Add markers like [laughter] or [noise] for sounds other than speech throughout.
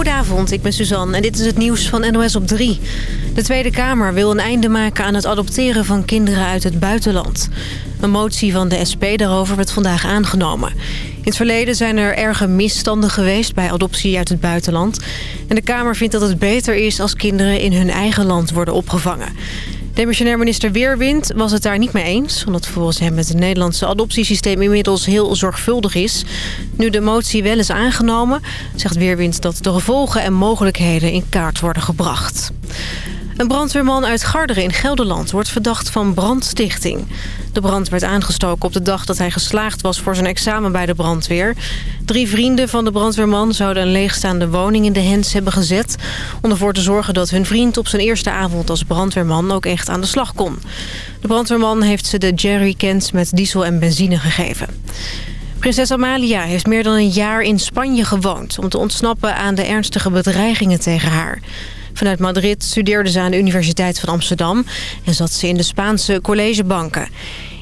Goedenavond, ik ben Suzanne en dit is het nieuws van NOS op 3. De Tweede Kamer wil een einde maken aan het adopteren van kinderen uit het buitenland. Een motie van de SP daarover werd vandaag aangenomen. In het verleden zijn er erge misstanden geweest bij adoptie uit het buitenland. En de Kamer vindt dat het beter is als kinderen in hun eigen land worden opgevangen. Demissionair minister Weerwind was het daar niet mee eens... omdat volgens hem het Nederlandse adoptiesysteem inmiddels heel zorgvuldig is. Nu de motie wel is aangenomen, zegt Weerwind dat de gevolgen en mogelijkheden in kaart worden gebracht. Een brandweerman uit Garderen in Gelderland wordt verdacht van brandstichting. De brand werd aangestoken op de dag dat hij geslaagd was voor zijn examen bij de brandweer. Drie vrienden van de brandweerman zouden een leegstaande woning in de hens hebben gezet... om ervoor te zorgen dat hun vriend op zijn eerste avond als brandweerman ook echt aan de slag kon. De brandweerman heeft ze de jerrycans met diesel en benzine gegeven. Prinses Amalia heeft meer dan een jaar in Spanje gewoond... om te ontsnappen aan de ernstige bedreigingen tegen haar. Vanuit Madrid studeerde ze aan de Universiteit van Amsterdam... en zat ze in de Spaanse collegebanken.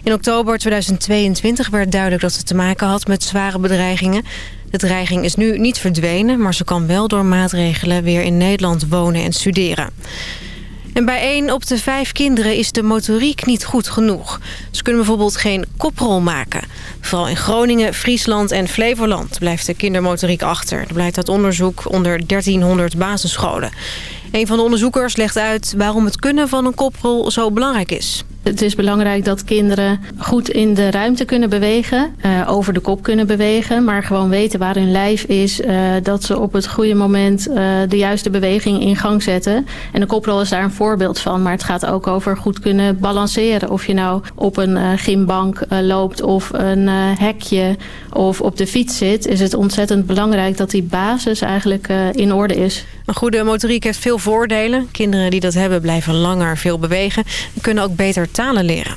In oktober 2022 werd duidelijk dat ze te maken had met zware bedreigingen. De dreiging is nu niet verdwenen... maar ze kan wel door maatregelen weer in Nederland wonen en studeren. En bij één op de vijf kinderen is de motoriek niet goed genoeg. Ze kunnen bijvoorbeeld geen koprol maken. Vooral in Groningen, Friesland en Flevoland blijft de kindermotoriek achter. Dat blijkt uit onderzoek onder 1300 basisscholen. Een van de onderzoekers legt uit waarom het kunnen van een koprol zo belangrijk is. Het is belangrijk dat kinderen goed in de ruimte kunnen bewegen, uh, over de kop kunnen bewegen, maar gewoon weten waar hun lijf is, uh, dat ze op het goede moment uh, de juiste beweging in gang zetten. En de koprol is daar een voorbeeld van, maar het gaat ook over goed kunnen balanceren. Of je nou op een gymbank loopt of een hekje of op de fiets zit, is het ontzettend belangrijk dat die basis eigenlijk in orde is. Een goede motoriek heeft veel voordelen. Kinderen die dat hebben blijven langer veel bewegen en kunnen ook beter talen leren.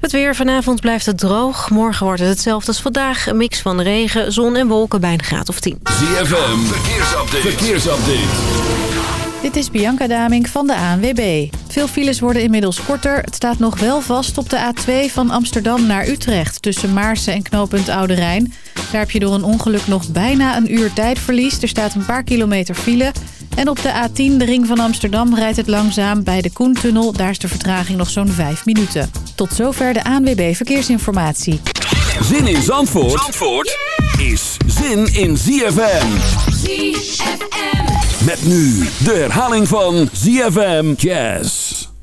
Het weer vanavond blijft het droog. Morgen wordt het hetzelfde als vandaag. Een mix van regen, zon en wolken bij een graad of 10. ZFM, verkeersupdate. verkeersupdate. Dit is Bianca Daming van de ANWB. Veel files worden inmiddels korter. Het staat nog wel vast op de A2 van Amsterdam naar Utrecht... tussen Maarsen en knooppunt Oude Rijn. Daar heb je door een ongeluk nog bijna een uur tijdverlies. Er staat een paar kilometer file... En op de A10, de ring van Amsterdam, rijdt het langzaam bij de Koentunnel. Daar is de vertraging nog zo'n 5 minuten. Tot zover de ANWB Verkeersinformatie. Zin in Zandvoort, Zandvoort is zin in ZFM. ZFM. Met nu de herhaling van ZFM Jazz.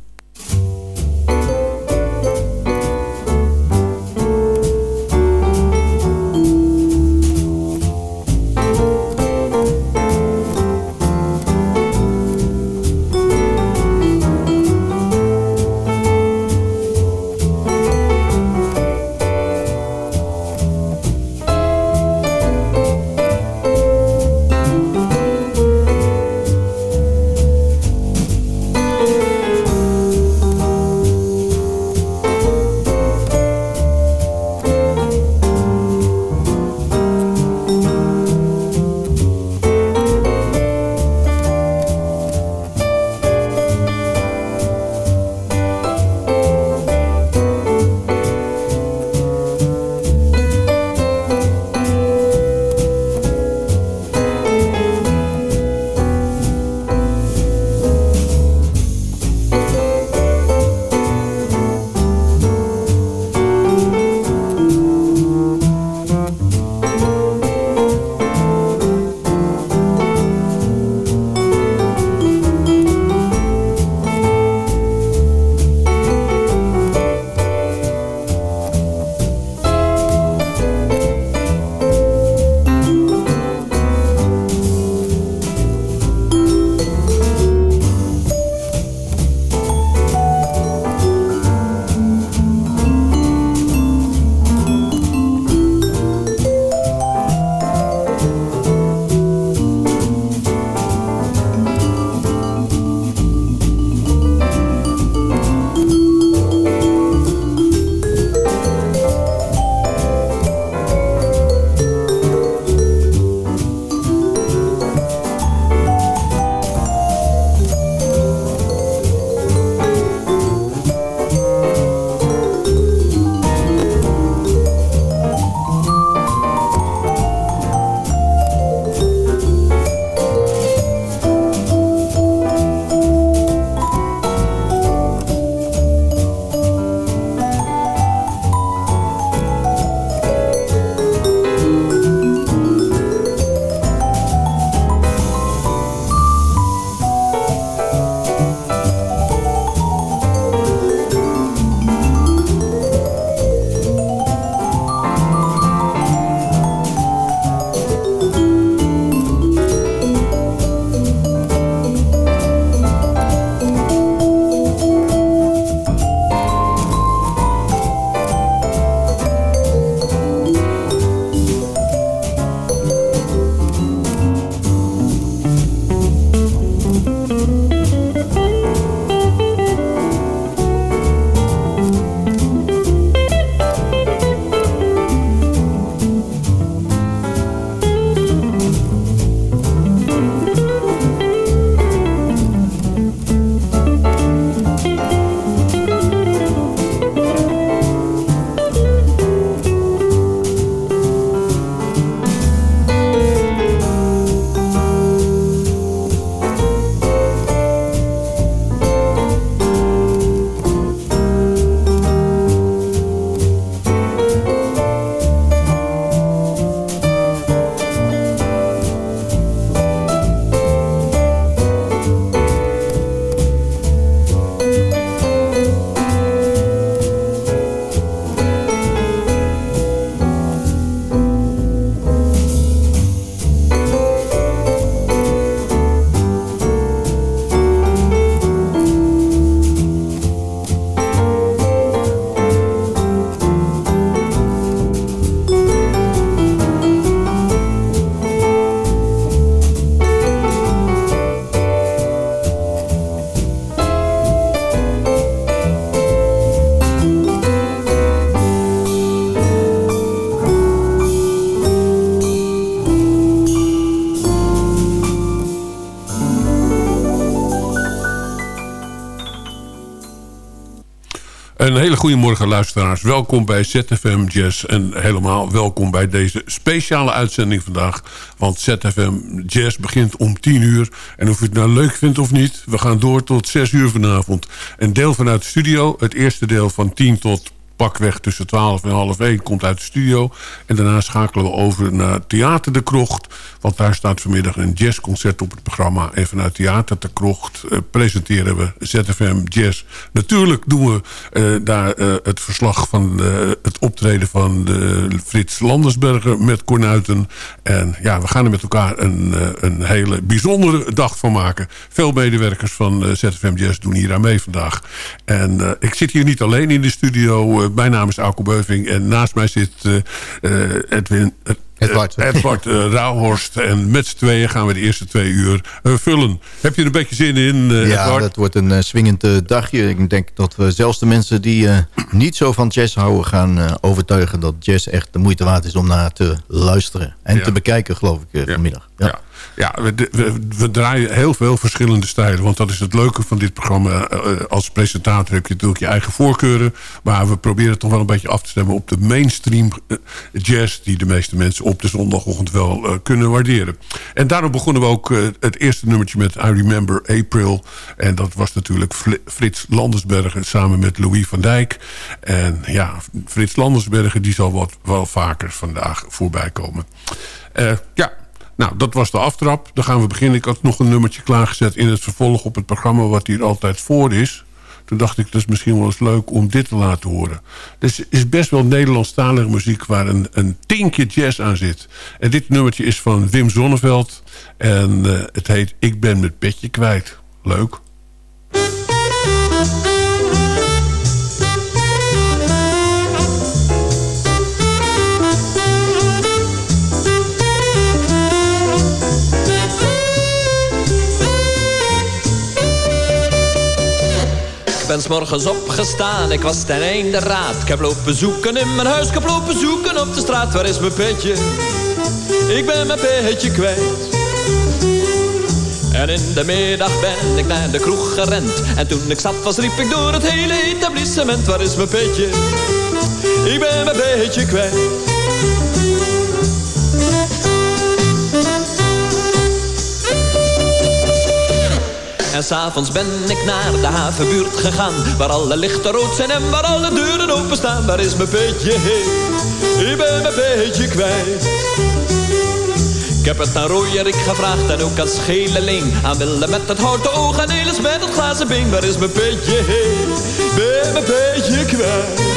Een hele goede morgen luisteraars. Welkom bij ZFM Jazz en helemaal welkom bij deze speciale uitzending vandaag. Want ZFM Jazz begint om 10 uur. En of u het nou leuk vindt of niet, we gaan door tot 6 uur vanavond. Een deel vanuit de studio, het eerste deel van 10 tot pakweg tussen 12 en half 1 komt uit de studio. En daarna schakelen we over naar Theater de Krocht. Want daar staat vanmiddag een jazzconcert op het programma. En vanuit Theater de Krocht uh, presenteren we ZFM Jazz. Natuurlijk doen we uh, daar uh, het verslag van het optreden van Frits Landersberger met Cornuiten. En ja, we gaan er met elkaar een, een hele bijzondere dag van maken. Veel medewerkers van ZFM Jazz doen hier aan mee vandaag. En ik zit hier niet alleen in de studio mijn naam is Alko Beuving en naast mij zit uh, Edwin... Edward. Edward uh, [laughs] Rauhorst. En met z'n tweeën gaan we de eerste twee uur uh, vullen. Heb je er een beetje zin in, uh, Ja, Edward? dat wordt een swingend dagje. Ik denk dat we zelfs de mensen die niet zo van jazz houden... gaan overtuigen dat jazz echt de moeite waard is om naar te luisteren. En Ja. te bekijken, geloof ik, vanmiddag. Ja. Ja, we, we, we draaien heel veel verschillende stijlen. Want dat is het leuke van dit programma. Eh, als presentator heb je natuurlijk je eigen voorkeuren. Maar we proberen toch wel een beetje af te stemmen op de mainstream eh, jazz... die de meeste mensen op de zondagochtend wel eh, kunnen waarderen. En daarom begonnen we ook eh, het eerste nummertje met I Remember April. En dat was natuurlijk Frits Landersbergen samen met Louis van Dijk. En ja, Frits Landersbergen die zal wat, wel vaker vandaag voorbij komen. Eh, ja, nou, dat was de aftrap. Dan gaan we beginnen. Ik had nog een nummertje klaargezet in het vervolg op het programma... wat hier altijd voor is. Toen dacht ik, dat is misschien wel eens leuk om dit te laten horen. Dus is best wel Nederlandstalige muziek... waar een, een tinkje jazz aan zit. En dit nummertje is van Wim Zonneveld. En eh, het heet Ik ben mijn petje kwijt. Leuk. Ben 's morgens opgestaan, ik was ten einde raad. Ik heb lopen zoeken in mijn huis, ik heb lopen zoeken op de straat. Waar is mijn petje? Ik ben mijn petje kwijt. En in de middag ben ik naar de kroeg gerend. En toen ik zat was, riep ik door het hele etablissement. Waar is mijn petje? Ik ben mijn petje kwijt. En s'avonds ben ik naar de havenbuurt gegaan Waar alle lichten rood zijn en waar alle deuren openstaan. Waar is mijn petje? Ik ben mijn petje kwijt. Ik heb het aan Roy Erik gevraagd en ook aan Scheeleling Aan Wille met het houten oog en Elis met het glazen been. Waar is mijn petje? Ik ben mijn petje kwijt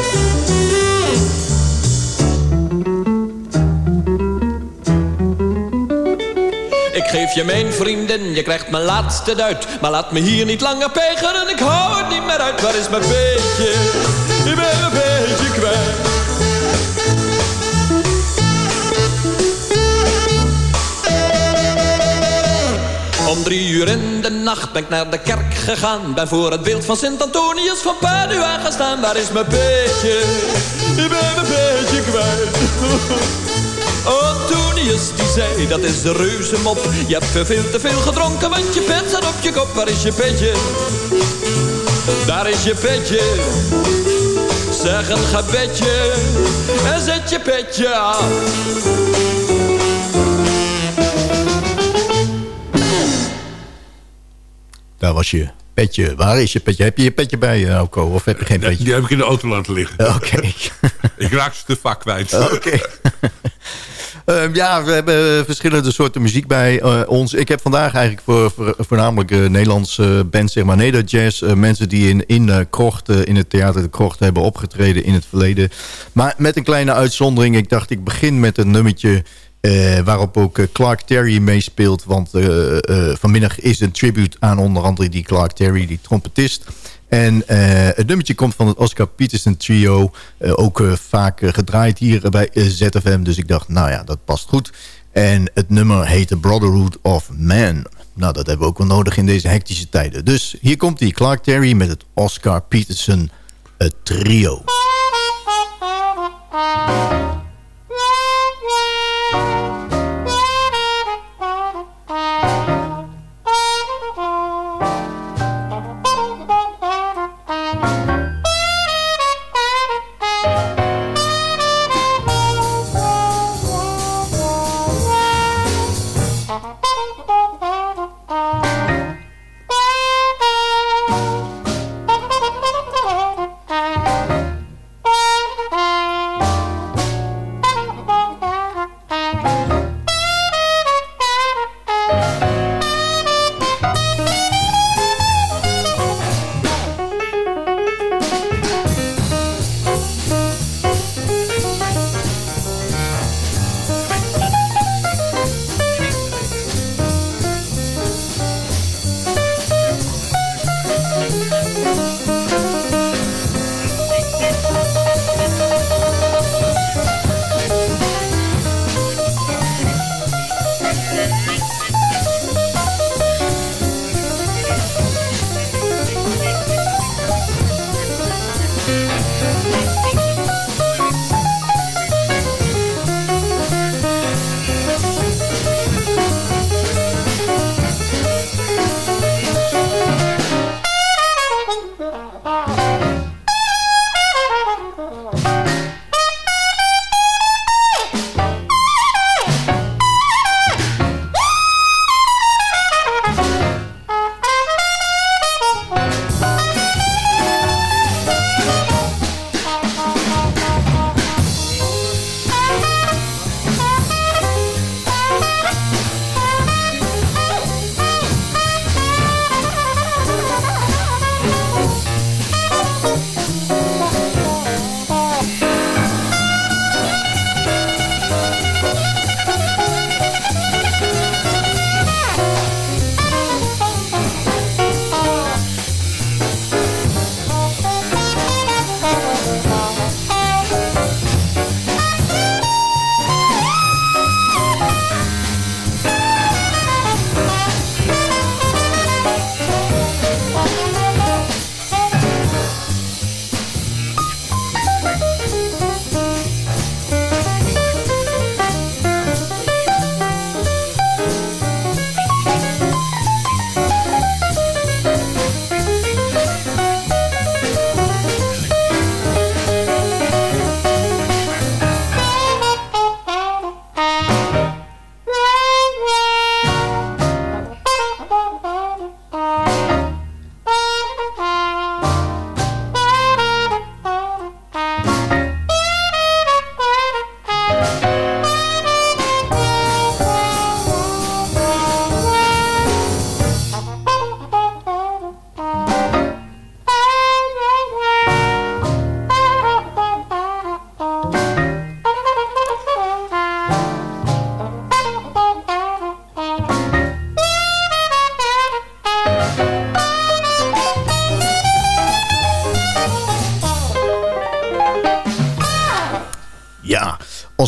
geef je mijn vriendin, je krijgt mijn laatste duit. Maar laat me hier niet langer pegeren, ik hou het niet meer uit. Waar is mijn beetje? Ik ben mijn beetje kwijt. Om drie uur in de nacht ben ik naar de kerk gegaan. Ben voor het beeld van Sint Antonius van Padua gaan staan. Waar is mijn beetje? Ik ben mijn beetje kwijt. Antonius die zei, dat is de reuzenmop. Je hebt veel, te veel gedronken, want je pet staat op je kop. Waar is je petje? Daar is je petje. Zeg een gebedje en zet je petje af. Daar was je petje. Waar is je petje? Heb je je petje bij je, Auko? Of heb je geen petje? die heb ik in de auto laten liggen. [laughs] Oké. [laughs] Ik raak ze te vaak kwijt. Oké. [laughs] Ehm, ja, we hebben verschillende soorten muziek bij eh, ons. Ik heb vandaag eigenlijk voor, voor- voornamelijk eh, Nederlandse bands, zeg maar Neder Jazz. eh, mensen die in, in krocht, eh, in het theater de krocht hebben opgetreden in het verleden. Maar met een kleine uitzondering. Ik dacht, ik begin met een nummertje eh, waarop ook eh, Clark Terry meespeelt. Want eh, vanmiddag is een tribute aan onder andere die Clark Terry, die trompetist. En het nummertje komt van het Oscar Peterson trio. ook vaak gedraaid hier bij ZFM. Dus ik dacht, nou ja, dat past goed. En het nummer heet The Brotherhood of Man. Nou, dat hebben we ook wel nodig in deze hectische tijden. Dus hier komt die Clark Terry met het Oscar Peterson trio.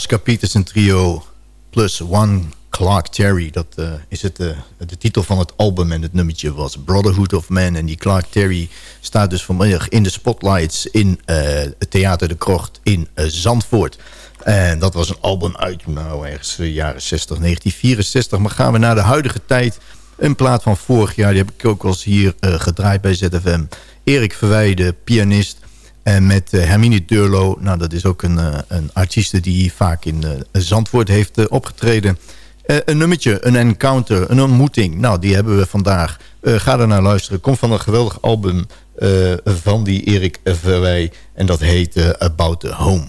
Oscar Peterson trio plus One Clark Terry. Dat uh, is het, uh, de titel van het album en het nummertje was Brotherhood of Man. En die Clark Terry staat dus vanmiddag in de spotlights in uh, het Theater de Krocht in Zandvoort. En dat was een album uit, nou ergens jaren 60, 1964. Maar gaan we naar de huidige tijd. Een plaat van vorig jaar, die heb ik ook wel eens hier gedraaid bij ZFM. Erik Verwijde, pianist. En met uh, Hermine Durlo, nou dat is ook een, uh, een artieste die vaak in uh, Zandvoort heeft opgetreden. een nummertje, een encounter, een ontmoeting. Nou, die hebben we vandaag. ga er naar luisteren. Komt van een geweldig album van die Erik Verwij. En dat heet About the Home.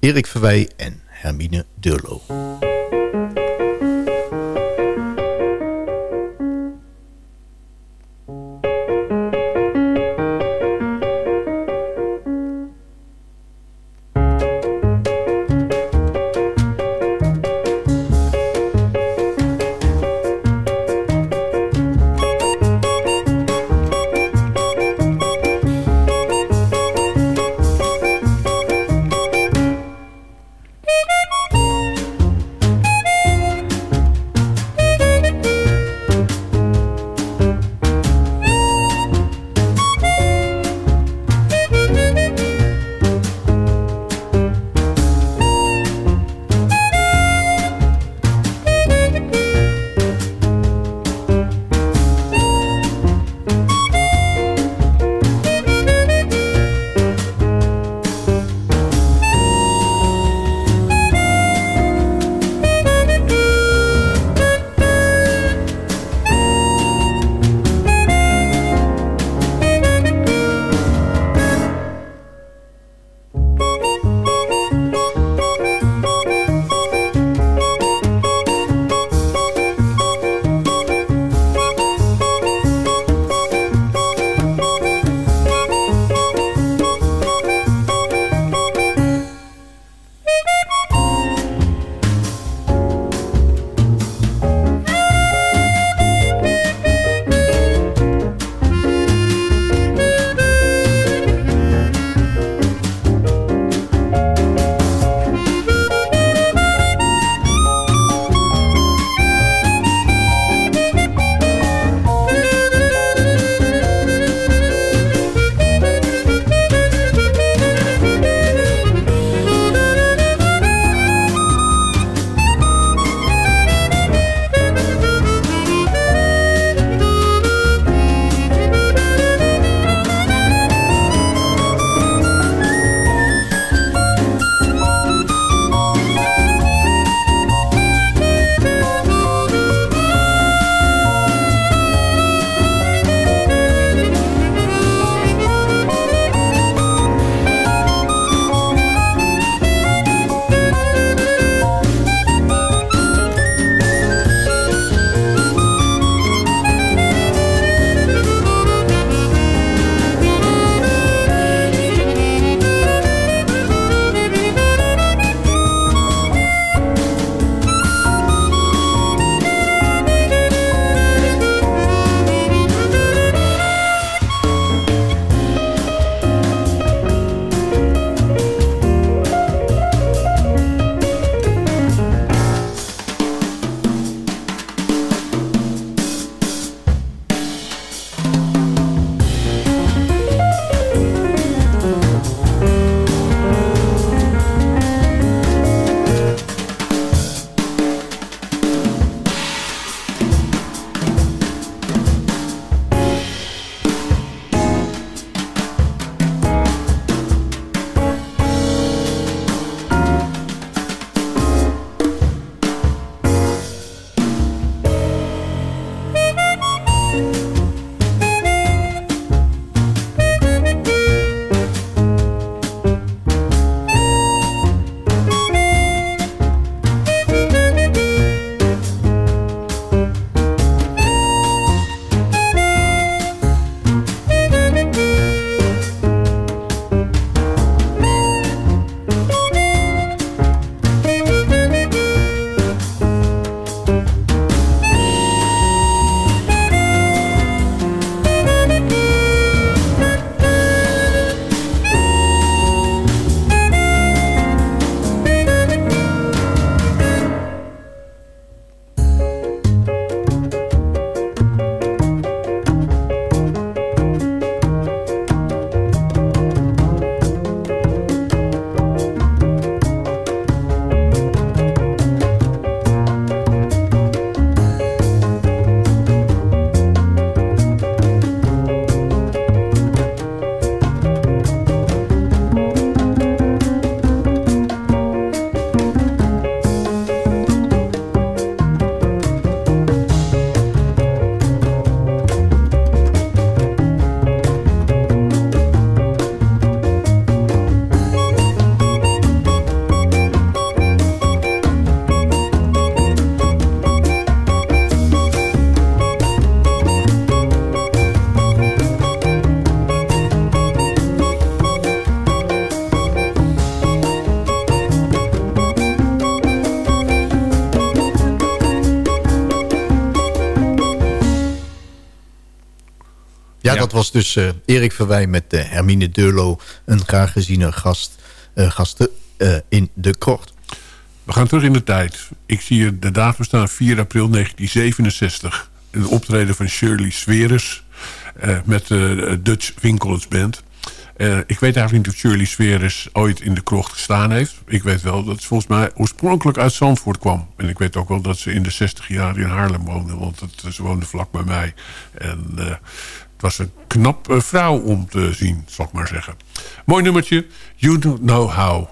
Erik Verwij en Hermine Durlo. Was dus uh, Erik Verwij met uh, Hermine Deurlo. Een graag geziene gast, uh, gasten in de kort. We gaan terug in de tijd. Ik zie hier de datum staan 4 april 1967. Een optreden van Shirley Sweres met de Dutch Winkelens Band. Ik weet eigenlijk niet of Shirley Sweres ooit in de krocht gestaan heeft. Ik weet wel dat ze volgens mij oorspronkelijk uit Zandvoort kwam. En ik weet ook wel dat ze in de 60 jaar in Haarlem woonde. Want het, ze woonde vlak bij mij. En was een knap uh, vrouw om te zien, zal ik maar zeggen. Mooi nummertje. You Don't Know How.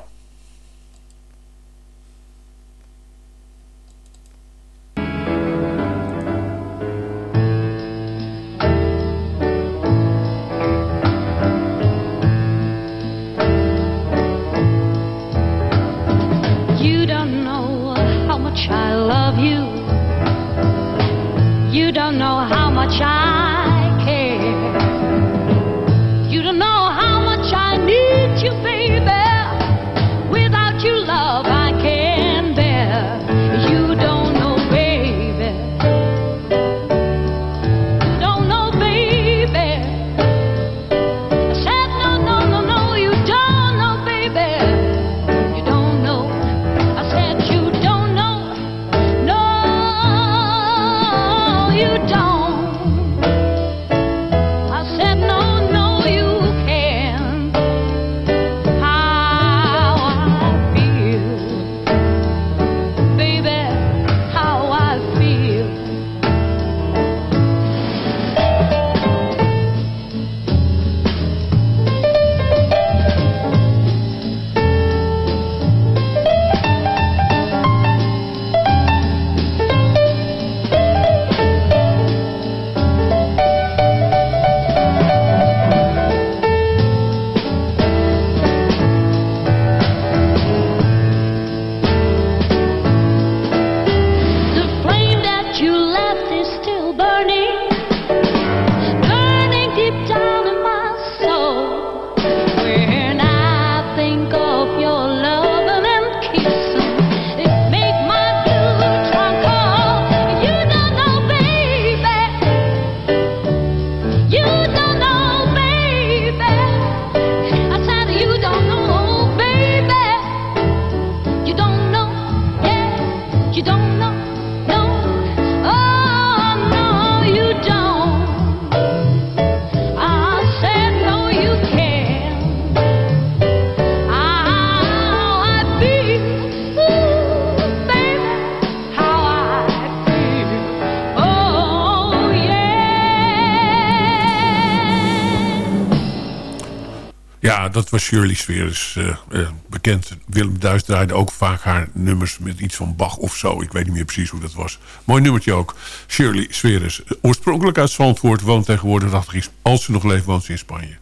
Dat was Shirley Sweres uh, uh, bekend. Willem Duis draaide ook vaak haar nummers met iets van Bach of zo. Ik weet niet meer precies hoe dat was. Mooi nummertje ook. Shirley Sweres. Oorspronkelijk uit Zandvoort. Woont tegenwoordig, dacht ik, als ze nog leeft, woont ze in Spanje.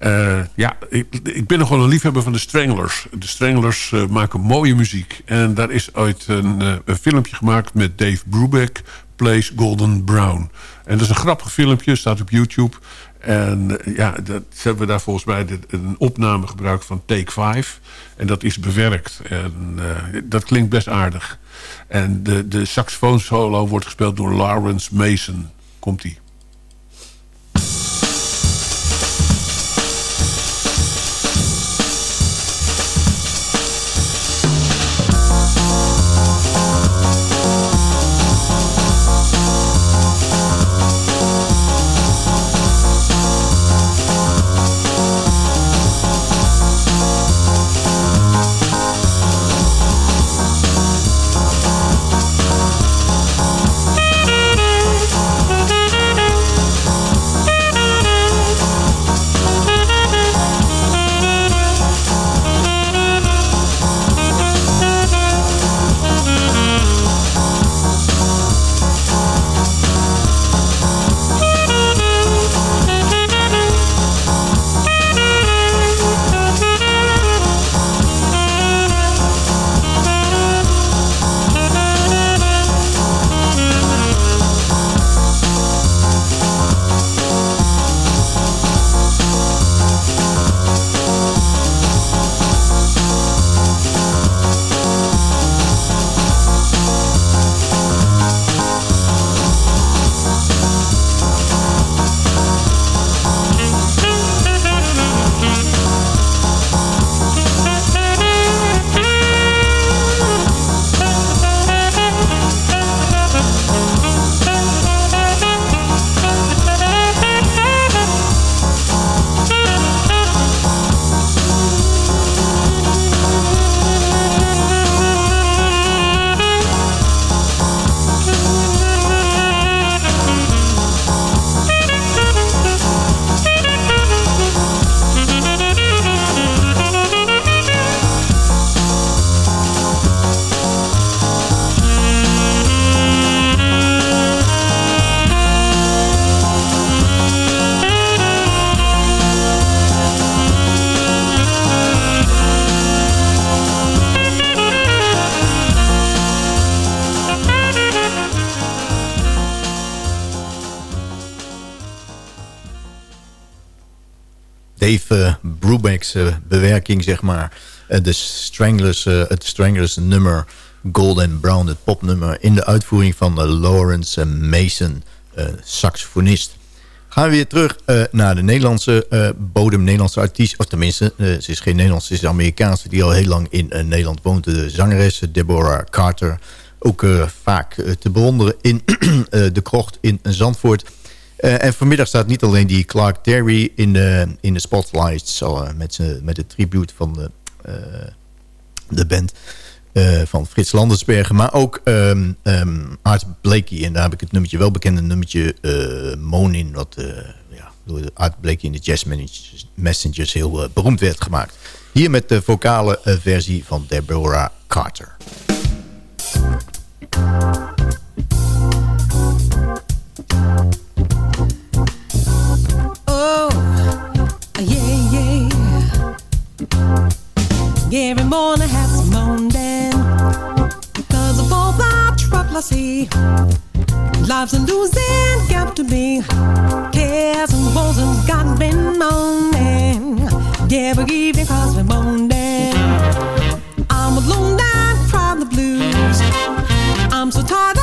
Uh, ja, ik, ik, ben nog wel een liefhebber van de Stranglers. De Stranglers maken mooie muziek. En daar is ooit een, een filmpje gemaakt met Dave Brubeck... Plays Golden Brown. En dat is een grappig filmpje, staat op YouTube. En ja, dat, ze hebben daar volgens mij een opname gebruikt van Take 5. En dat is bewerkt. En dat klinkt best aardig. En de, de saxofoonsolo wordt gespeeld door Lawrence Mason. Komt-ie. Brubeck's bewerking, zeg maar. de Stranglers, het Stranglers nummer Golden Brown, het popnummer... in de uitvoering van Lawrence Mason, saxofonist. Gaan we weer terug naar de Nederlandse bodem, Nederlandse artiest. Of tenminste, ze is geen Nederlandse, ze is Amerikaanse... die al heel lang in Nederland woont. De zangeres Deborah Carter ook vaak te bewonderen in [clears throat] de krocht in Zandvoort. En vanmiddag staat niet alleen die Clark Terry in de, in de spotlights... met, met de tribute van de, de band van Frits Landersbergen... maar ook um, um, Art Blakey. En daar heb ik het nummertje, wel bekende nummertje Monin... wat ja, door Art Blakey in de Jazz Messengers heel beroemd werd gemaakt. Hier met de vocale versie van Deborah Carter. Every morning has moaning because of all the trouble I see. Lives are losing got to be cares and woes and got been moaning. Every evening cause we're moaning. I'm alone down from the blues. I'm so tired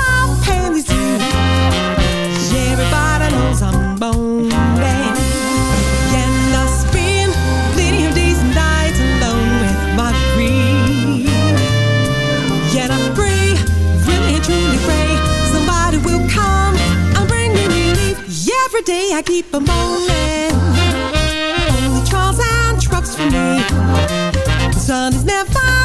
day I keep a moaning. Only trials and troubles for me. The sun is never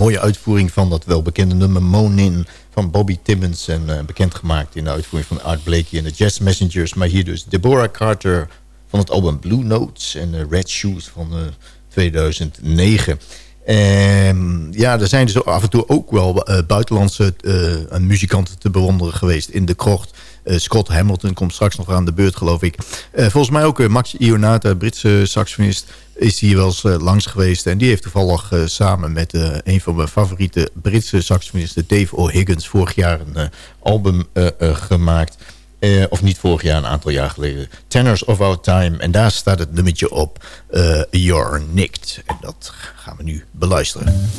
mooie uitvoering van dat welbekende nummer Monin van Bobby Timmons. En uh, bekendgemaakt in de uitvoering van Art Blakey en de Jazz Messengers. Maar hier dus Deborah Carter van het album Blue Notes en uh, Red Shoes van 2009. En ja, er zijn dus af en toe ook wel uh, buitenlandse muzikanten te bewonderen geweest in de krocht. Uh, Scott Hamilton komt straks nog aan de beurt, geloof ik. volgens mij ook Max Ionata, Britse saxofonist, is hier wel eens langs geweest. En die heeft toevallig samen met een van mijn favoriete Britse saxofonisten... Dave O'Higgins vorig jaar een album gemaakt... Of niet vorig jaar, een aantal jaar geleden. Tenors of Our Time. En daar staat het nummertje op. Uh, You're Nicked. En dat gaan we nu beluisteren.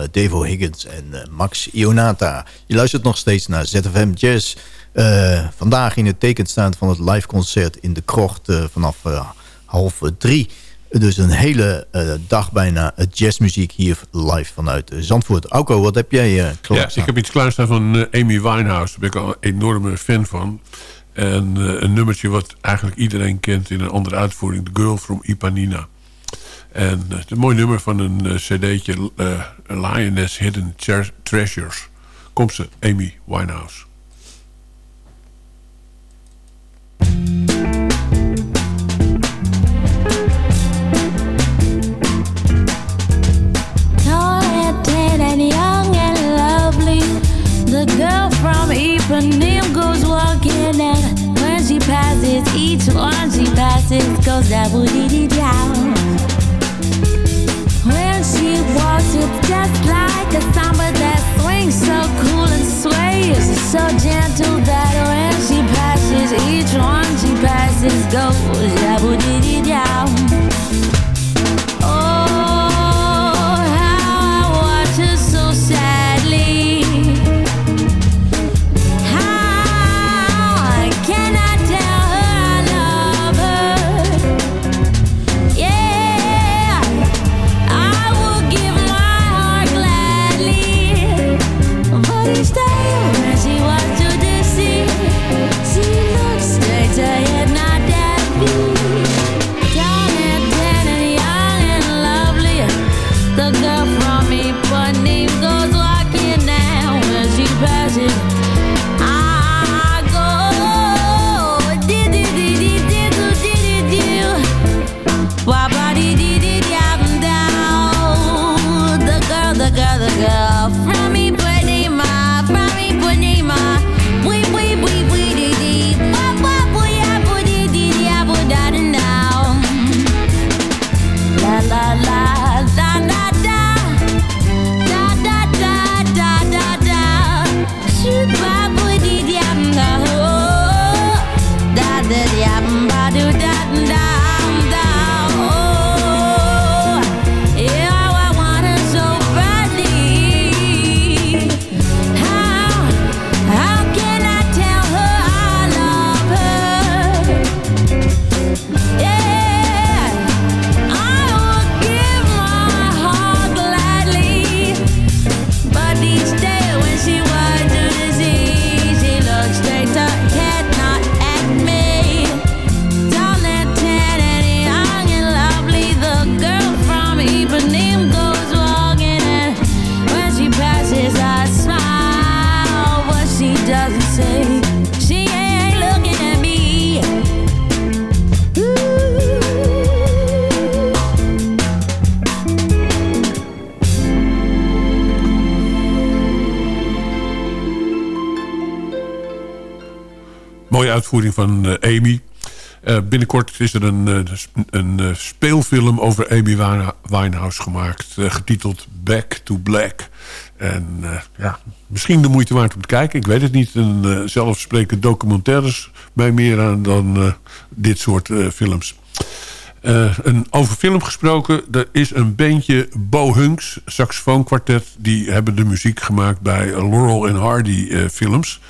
Van uh, Devo Higgins en uh, Max Ionata. Je luistert nog steeds naar ZFM Jazz. Uh, vandaag in het teken staand van het live concert in de krocht vanaf half drie. Dus een hele dag bijna jazzmuziek hier live vanuit Zandvoort. Auko, wat heb jij klaarstaan? Ja, ik heb iets klaarstaan van Amy Winehouse. Daar ben ik al een enorme fan van. En een nummertje wat eigenlijk iedereen kent in een andere uitvoering. The Girl from Ipanina. En het is een mooi nummer van een uh, cd'tje uh, Lioness Hidden Treasures. Komt ze, Amy Winehouse. The girl from Ipanema goes walking and when she passes each one she passes goes double-dee-dee-down When it's just like a samba that swings so cool and sways so gentle that when she passes, each one she passes goes. Dabble uitvoering van eh, Amy. Eh, binnenkort is er een, eh, een speelfilm over Amy Wine- Winehouse gemaakt. getiteld Back to Black. En ja, misschien de moeite waard om te kijken. Ik weet het niet. En, eh, zelf spreken documentaires mij meer aan dan dit soort films. Een over film gesproken. Er is een bandje Bo Hunks, saxofoonkwartet. Die hebben de muziek gemaakt bij Laurel en Hardy films.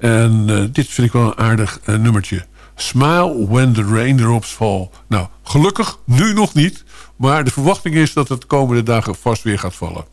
En eh, dit vind ik wel een aardig eh, nummertje. Smile when the raindrops fall. Nou, gelukkig nu nog niet. Maar de verwachting is dat het de komende dagen vast weer gaat vallen.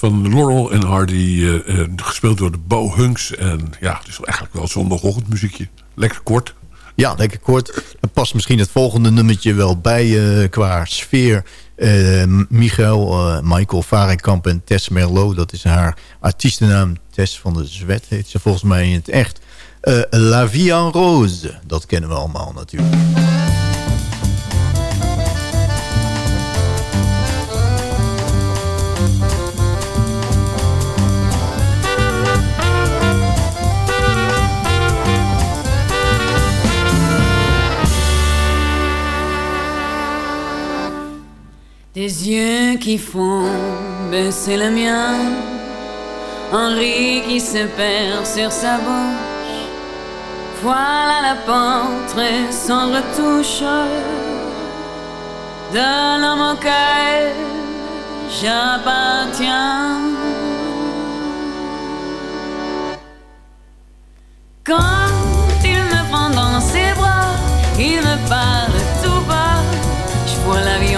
Van Laurel en Hardy, eh, eh, gespeeld door de Bo Hunks. En ja, het is eigenlijk wel zondagochtendmuziekje. Lekker kort. Ja, lekker kort. Dan past misschien het volgende nummertje wel bij eh, qua sfeer. Eh, Michael, eh, Michael Varenkamp en Tess Merlot. Dat is haar artiestennaam. Tess van de Zwet heet ze volgens mij in het echt. La Vie en Rose. Dat kennen we allemaal natuurlijk. Des yeux qui font baisser le mien, riz qui se perd sur sa bouche. Voilà la portrait sans retouche de l'homme auquel j'appartiens. Quand il me prend dans ses bras, il me parle tout bas, je vois la vie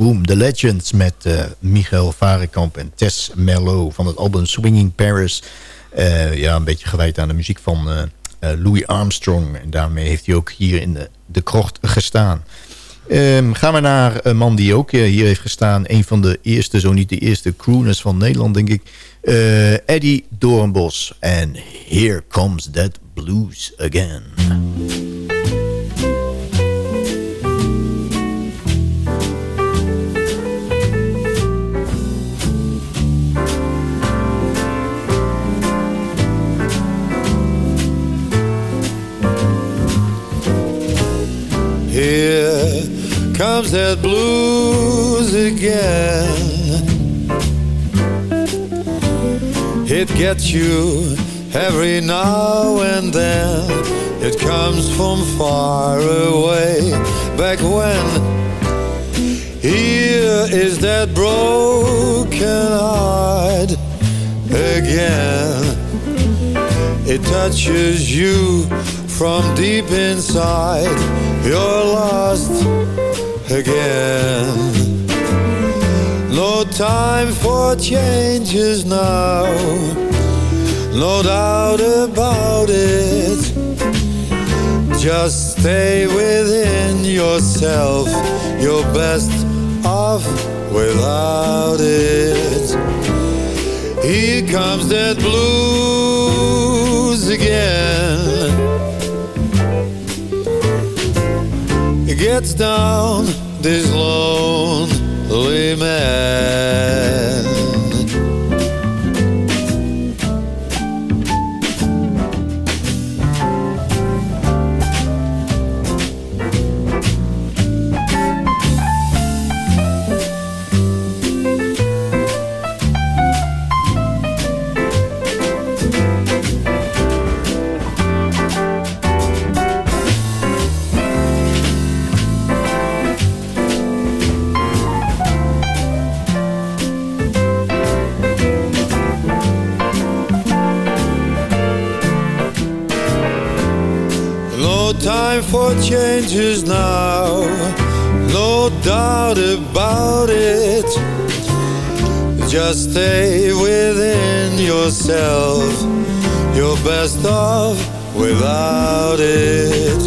Boom, The Legends met eh, Michael Varenkamp en Tess Merlot van het album Swinging Paris. Eh, ja, een beetje gewijd aan de muziek van eh, Louis Armstrong. En daarmee heeft hij ook hier in de, de krocht gestaan. Ehm, gaan we naar een man die ook hier heeft gestaan. Een van de eerste, zo niet de eerste crooners van Nederland, denk ik. Eddie Doornbos. En Here Comes That Blues Again. Comes that blues again. It gets you every now and then. It comes from far away, back when. Here is that broken heart again. It touches you from deep inside. You're lost again. No time for changes now. No doubt about it. Just stay within yourself. Your best off without it. Here comes that blues again. Gets down this lonely man. Changes now, no doubt about it. Just stay within yourself, your best off without it.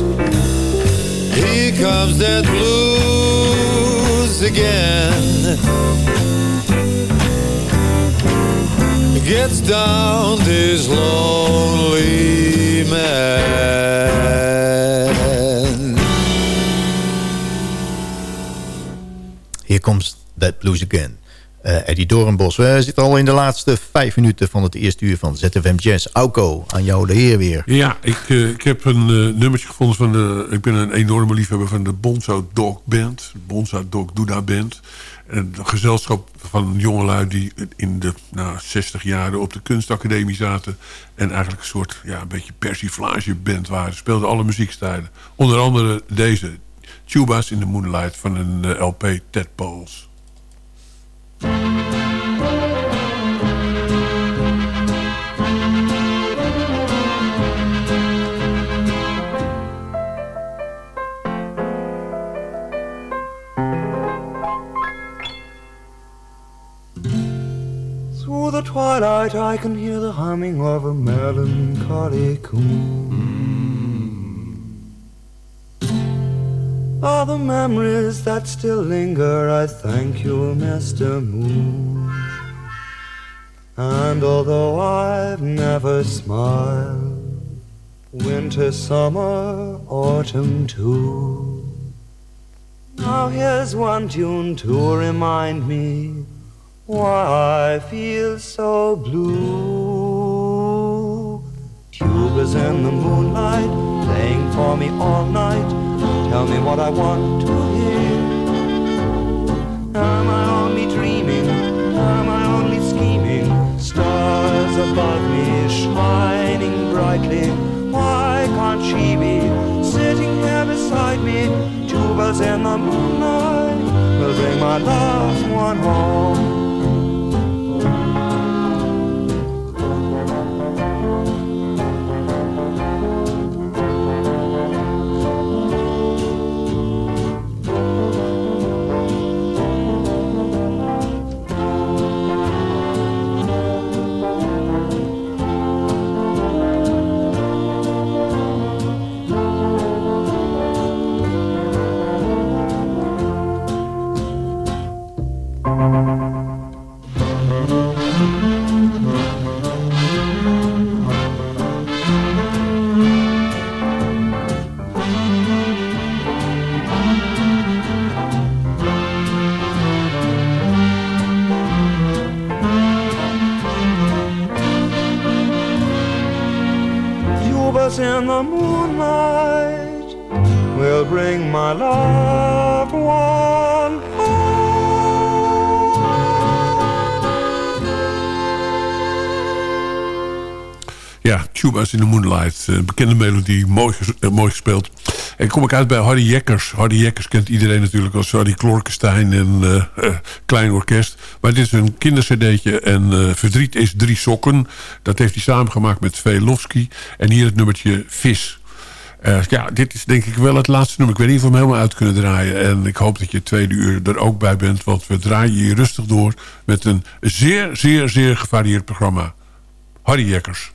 Here comes that blues again. Gets down this lonely man. Here comes that blues again. Eh, Eddie Doornbos, we zitten al in de laatste vijf minuten van het eerste uur van ZFM Jazz. Auko, aan jou de heer weer. Ja, ik, eh, ik heb een eh, nummertje gevonden van de... Ik ben een enorme liefhebber van de Bonzo Dog Band. Bonzo Dog Duda Band. Een gezelschap van jongelui die in de nou, 60 jaren op de kunstacademie zaten. En eigenlijk een soort, ja, een beetje persiflage band waren. Speelden alle muziekstijlen. Onder andere deze, Tubas in the Moonlight van een eh, LP Ted Poles. Twilight I can hear the humming of a melancholy coon. All the memories that still linger, I thank you, Mr. Moon. And although I've never smiled, winter, summer, autumn too. Now here's one tune to remind me why I feel so blue. Tubas in the moonlight, playing for me all night. Tell me what I want to hear. Am I only dreaming? Am I only scheming? Stars above me shining brightly. Why can't she be sitting here beside me? Tubas in the moonlight will bring my loved one home. My loved one Ja, Tuba's in the Moonlight. Een bekende melodie, mooi, eh, mooi gespeeld. En kom ik uit bij Harry Jekkers. Harry Jekkers kent iedereen natuurlijk als Harry Klorkenstein en eh, eh, Klein Orkest. Maar dit is een kindercd'tje en eh, Verdriet is drie sokken. Dat heeft hij samengemaakt met Velofsky. En hier het nummertje Vis. Eh, ja, dit is denk ik wel het laatste nummer. Ik weet niet of we hem helemaal uit kunnen draaien. En ik hoop dat je tweede uur er ook bij bent. Want we draaien hier rustig door met een zeer, zeer, zeer gevarieerd programma. Harry Jekkers.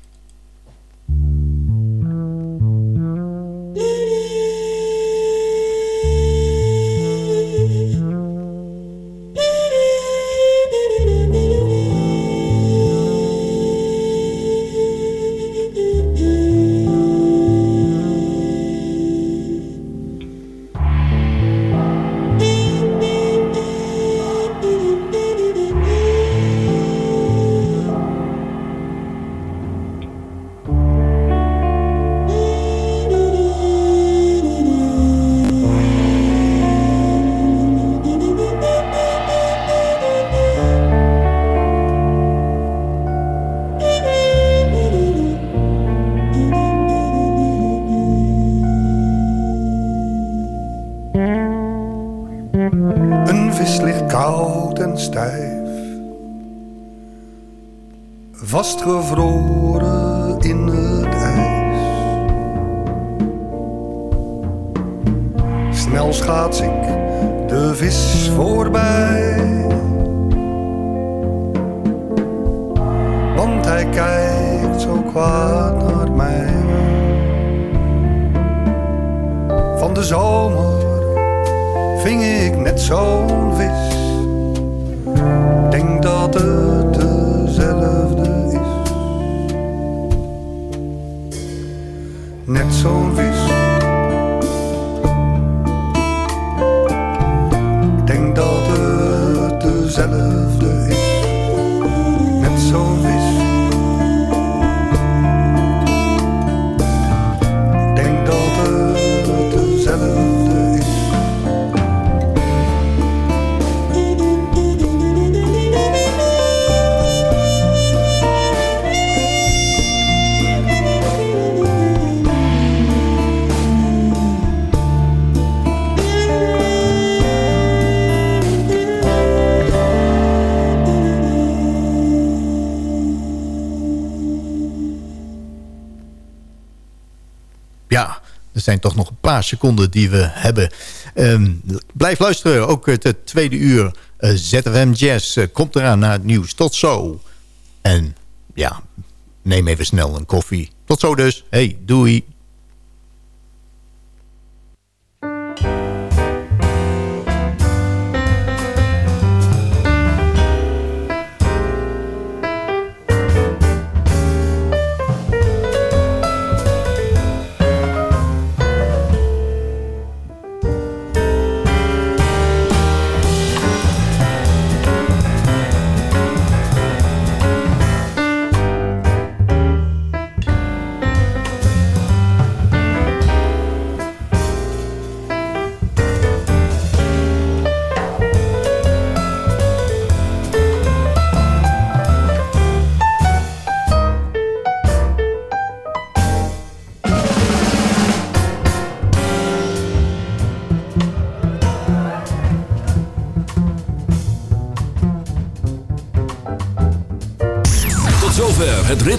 Zijn toch nog een paar seconden die we hebben. Ehm, blijf luisteren, ook het, tweede uur eh, ZFM Jazz eh, komt eraan na het nieuws. Tot zo. En ja, neem even snel een koffie. Tot zo dus. Hey, doei.